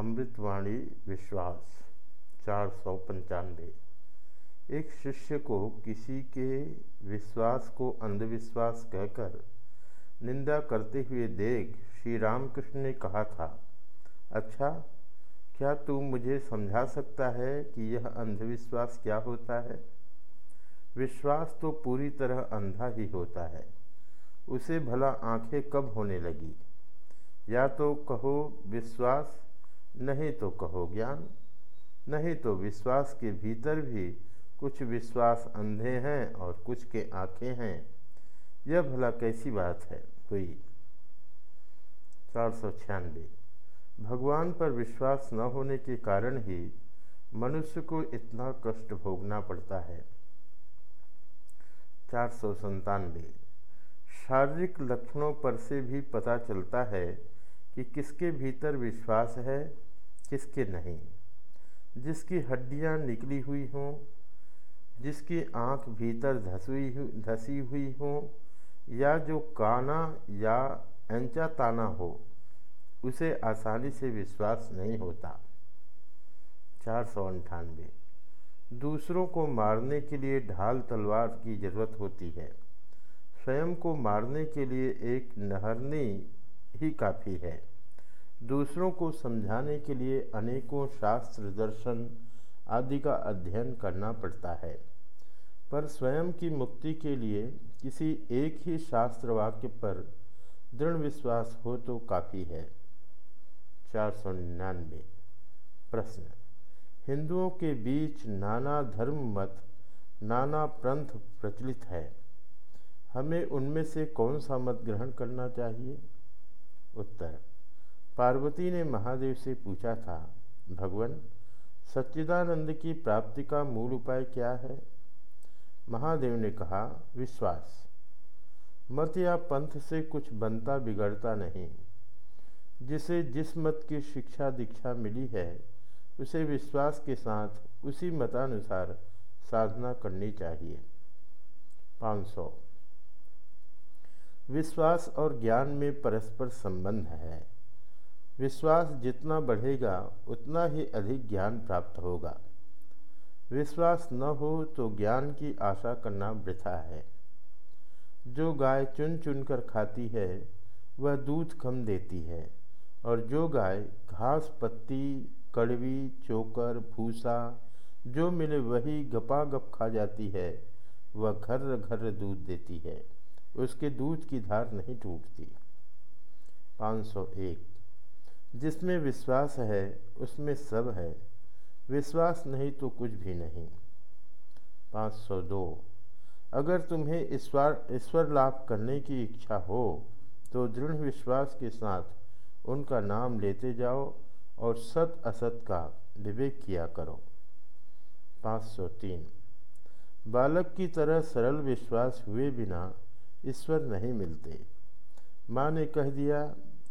अमृतवाणी विश्वास, चार सौ पंचानवे। एक शिष्य को किसी के विश्वास को अंधविश्वास कहकर निंदा करते हुए देख श्री रामकृष्ण ने कहा था अच्छा क्या तू मुझे समझा सकता है कि यह अंधविश्वास क्या होता है? विश्वास तो पूरी तरह अंधा ही होता है, उसे भला आँखें कब होने लगी? या तो कहो, विश्वास नहीं तो कहो ज्ञान, नहीं तो विश्वास के भीतर भी कुछ विश्वास अंधे हैं और कुछ के आँखें हैं। यह भला कैसी बात है? हुई चार सौ छियानवे। भगवान पर विश्वास न होने के कारण ही मनुष्य को इतना कष्ट भोगना पड़ता है। चार सौ संतानवे। शारीरिक लक्षणों पर से भी पता चलता है कि किसके भीतर विश्वास है, किसके नहीं। जिसकी हड्डियाँ निकली हुई हों, जिसकी आँख भीतर धसुई धसी हुई हो, या जो काना या एंचा ताना हो, उसे आसानी से विश्वास नहीं होता। चार सौ अंठानवे। दूसरों को मारने के लिए ढाल तलवार की ज़रूरत होती है। स्वयं को मारने के लिए एक नहरनी ही काफ़ी है। दूसरों को समझाने के लिए अनेकों शास्त्र दर्शन आदि का अध्ययन करना पड़ता है। पर स्वयं की मुक्ति के लिए किसी एक ही शास्त्र वाक्य पर दृढ़ विश्वास हो तो काफ़ी है। चार सौ निन्यानवे। प्रश्न। हिंदुओं के बीच नाना धर्म मत, नाना पंथ प्रचलित है। हमें उनमें से कौन सा मत ग्रहण करना चाहिए? उत्तर। पार्वती ने महादेव से पूछा था, भगवान, सच्चिदानंद की प्राप्ति का मूल उपाय क्या है? महादेव ने कहा, विश्वास। मत या पंथ से कुछ बनता बिगड़ता नहीं। जिसे जिस मत की शिक्षा दीक्षा मिली है, उसे विश्वास के साथ उसी मतानुसार साधना करनी चाहिए। 500 विश्वास और ज्ञान में परस्पर संबंध है। विश्वास जितना बढ़ेगा, उतना ही अधिक ज्ञान प्राप्त होगा। विश्वास न हो तो ज्ञान की आशा करना वृथा है। जो गाय चुन चुन कर खाती है, वह दूध कम देती है, और जो गाय घास, पत्ती, कड़वी, चोकर, भूसा, जो मिले वही गपा गप खा जाती है, वह घर घर दूध देती है। उसके दूध की धार नहीं टूटती। 501 जिसमें विश्वास है, उसमें सब है। विश्वास नहीं तो कुछ भी नहीं। 502 अगर तुम्हें ईश्वर ईश्वर लाभ करने की इच्छा हो तो दृढ़ विश्वास के साथ उनका नाम लेते जाओ और सत असत का विवेक किया करो। 503 बालक की तरह सरल विश्वास हुए बिना ईश्वर नहीं मिलते। माँ ने कह दिया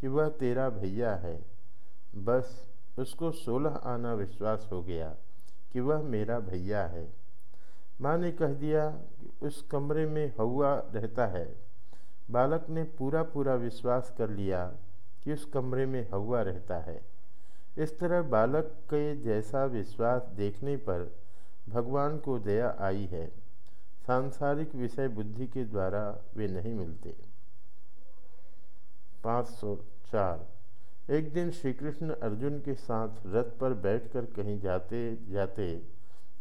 कि वह तेरा भैया है। बस उसको सोलह आना विश्वास हो गया कि वह मेरा भैया है। माँ ने कह दिया कि उस कमरे में हवा रहता है। बालक ने पूरा पूरा विश्वास कर लिया कि उस कमरे में हवा रहता है। इस तरह बालक के जैसा विश्वास देखने पर भगवान को दया आई है। सांसारिक विषय बुद्धि के द्वारा वे नहीं मिलते। पाँच सौ चार। एक दिन श्री कृष्ण अर्जुन के साथ रथ पर बैठकर कहीं जाते जाते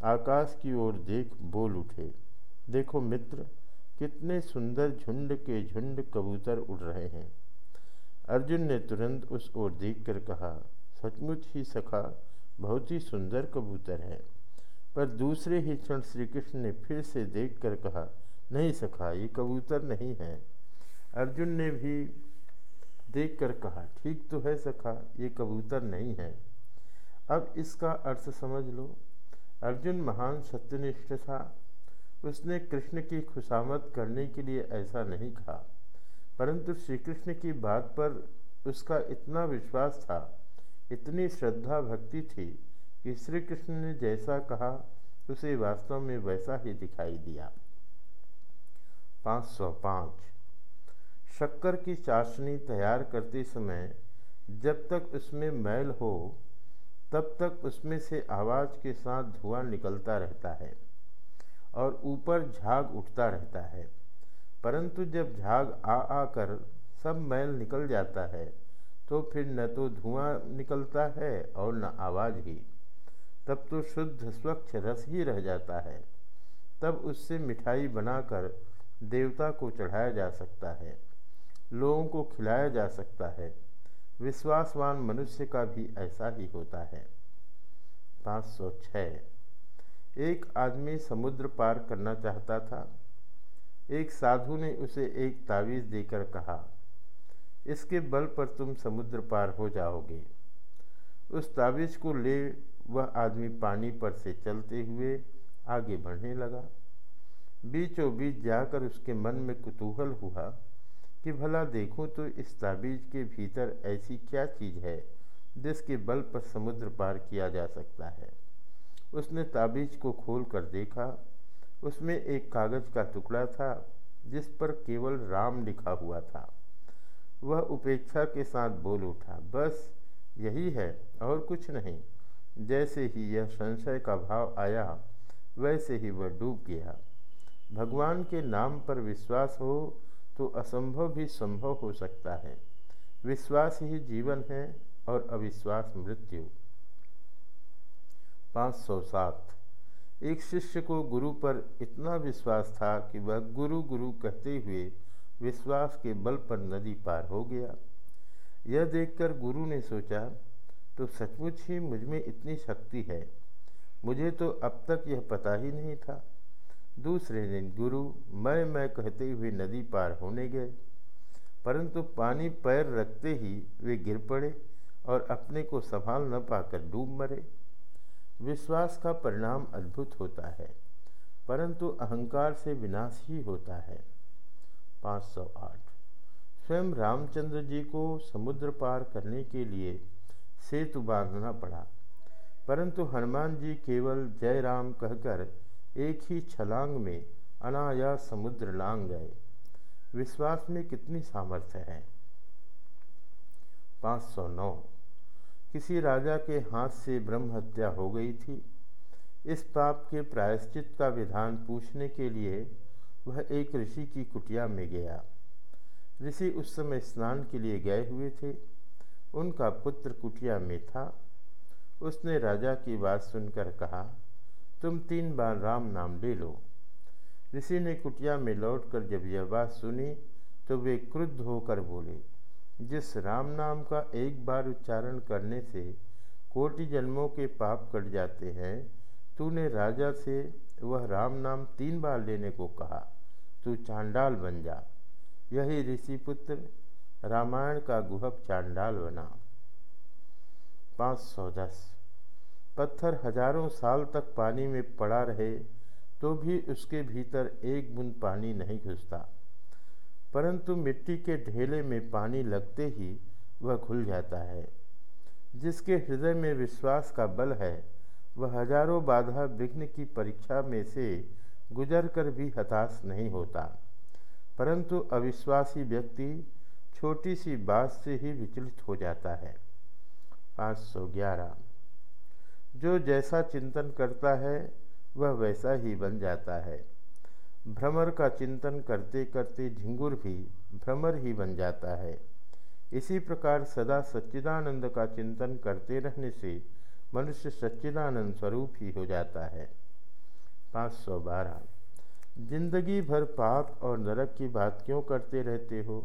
आकाश की ओर देख बोल उठे। देखो मित्र, कितने सुंदर झुंड के झुंड कबूतर उड़ रहे हैं। अर्जुन ने तुरंत उस ओर देखकर कहा, सचमुच ही सखा, बहुत ही सुंदर कबूतर है। पर दूसरे ही क्षण श्री कृष्ण ने फिर से देखकर कहा, नहीं सखा, ये कबूतर नहीं है। अर्जुन ने भी देखकर कहा, ठीक तो है सखा, ये कबूतर नहीं है। अब इसका अर्थ समझ लो। अर्जुन महान सत्यनिष्ठ था। उसने कृष्ण की खुशामद करने के लिए ऐसा नहीं कहा, परंतु श्री कृष्ण की बात पर उसका इतना विश्वास था, इतनी श्रद्धा भक्ति थी कि श्री कृष्ण ने जैसा कहा, उसे वास्तव में वैसा ही दिखाई दिया। 505 शक्कर की चाशनी तैयार करते समय जब तक उसमें मैल हो, तब तक उसमें से आवाज़ के साथ धुआँ निकलता रहता है और ऊपर झाग उठता रहता है। परंतु जब झाग आ आकर सब मैल निकल जाता है तो फिर न तो धुआँ निकलता है और न आवाज़ ही। तब तो शुद्ध स्वच्छ रस ही रह जाता है। तब उससे मिठाई बनाकर देवता को चढ़ाया जा सकता है। लोगों को खिलाया जा सकता है। विश्वासवान मनुष्य का भी ऐसा ही होता है। पाँच सौ छः एक आदमी समुद्र पार करना चाहता था। एक साधु ने उसे एक तावीज़ देकर कहा, इसके बल पर तुम समुद्र पार हो जाओगे। उस तावीज़ को ले वह आदमी पानी पर से चलते हुए आगे बढ़ने लगा। बीचों बीच जाकर उसके मन में कुतूहल हुआ कि भला देखो तो इस ताबीज के भीतर ऐसी क्या चीज़ है, जिसके बल पर समुद्र पार किया जा सकता है। उसने ताबीज को खोल कर देखा। उसमें एक कागज़ का टुकड़ा था, जिस पर केवल राम लिखा हुआ था। वह उपेक्षा के साथ बोल उठा, बस, यही है और कुछ नहीं। जैसे ही यह संशय का भाव आया, वैसे ही वह डूब गया। भगवान के नाम पर विश्वास हो तो असंभव भी संभव हो सकता है। विश्वास ही जीवन है और अविश्वास मृत्यु। पाँच सौ सात। एक शिष्य को गुरु पर इतना विश्वास था कि वह गुरु गुरु कहते हुए विश्वास के बल पर नदी पार हो गया। यह देखकर गुरु ने सोचा तो सचमुच ही मुझमें इतनी शक्ति है। मुझे तो अब तक यह पता ही नहीं था। दूसरे दिन गुरु मैं मैं कहते हुए नदी पार होने गए। परंतु पानी पैर रखते ही वे गिर पड़े और अपने को संभाल न पाकर डूब मरे। विश्वास का परिणाम अद्भुत होता है, परंतु अहंकार से विनाश ही होता है। 508 स्वयं रामचंद्र जी को समुद्र पार करने के लिए सेतु बांधना पड़ा। परंतु हनुमान जी केवल जय राम कहकर एक ही छलांग में अनायास समुद्र लांग गए। विश्वास में कितनी सामर्थ्य है? 509 किसी राजा के हाथ से ब्रह्म हत्या हो गई थी। इस पाप के प्रायश्चित का विधान पूछने के लिए वह एक ऋषि की कुटिया में गया। ऋषि उस समय स्नान के लिए गए हुए थे। उनका पुत्र कुटिया में था। उसने राजा की बात सुनकर कहा तुम तीन बार राम नाम ले लो। ऋषि ने कुटिया में लौटकर जब यह बात सुनी तो वे क्रुद्ध होकर बोले, जिस राम नाम का एक बार उच्चारण करने से कोटि जन्मों के पाप कट जाते हैं, तूने राजा से वह राम नाम तीन बार लेने को कहा। तू चांडाल बन जा यही ऋषि पुत्र रामायण का गुहक चांडाल बना। पाँच सौ दस। पत्थर हज़ारों साल तक पानी में पड़ा रहे तो भी उसके भीतर एक बूंद पानी नहीं घुसता। परंतु मिट्टी के ढेले में पानी लगते ही वह खुल जाता है। जिसके हृदय में विश्वास का बल है, वह हज़ारों बाधा विघ्न की परीक्षा में से गुजर कर भी हताश नहीं होता। परंतु अविश्वासी व्यक्ति छोटी सी बात से ही विचलित हो जाता है। पाँच सौ ग्यारह जो जैसा चिंतन करता है, वह वैसा ही बन जाता है। भ्रमर का चिंतन करते करते झिंगुर भी भ्रमर ही बन जाता है। इसी प्रकार सदा सच्चिदानंद का चिंतन करते रहने से मनुष्य सच्चिदानंद स्वरूप ही हो जाता है। पाँच सौ बारह। ज़िंदगी भर पाप और नरक की बात क्यों करते रहते हो?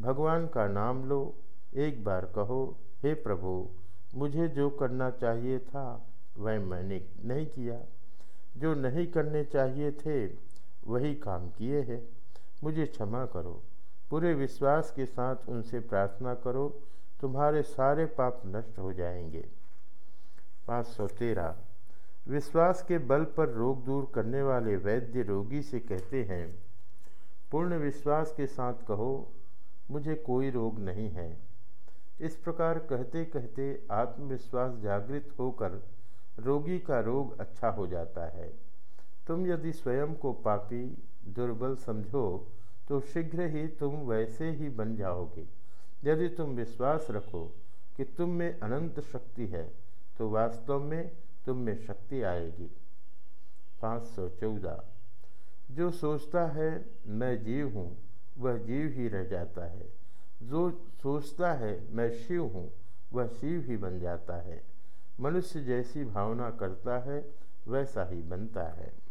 भगवान का नाम लो, एक बार कहो, हे प्रभु मुझे जो करना चाहिए था, वह मैंने नहीं किया। जो नहीं करने चाहिए थे, वही काम किए हैं। मुझे क्षमा करो। पूरे विश्वास के साथ उनसे प्रार्थना करो। तुम्हारे सारे पाप नष्ट हो जाएँगे। पाँच सौ तेरह। विश्वास के बल पर रोग दूर करने वाले वैद्य रोगी से कहते हैं, पूर्ण विश्वास के साथ कहो, मुझे कोई रोग नहीं है। इस प्रकार कहते कहते आत्मविश्वास जागृत होकर रोगी का रोग अच्छा हो जाता है। तुम यदि स्वयं को पापी, दुर्बल समझो तो शीघ्र ही तुम वैसे ही बन जाओगे। यदि तुम विश्वास रखो कि तुम में अनंत शक्ति है तो वास्तव में तुम में शक्ति आएगी। पाँच सौ चौदह। जो सोचता है, मैं जीव हूँ, वह जीव ही रह जाता है। जो सोचता है, मैं शिव हूँ, वह शिव ही बन जाता है। मनुष्य जैसी भावना करता है, वैसा ही बनता है।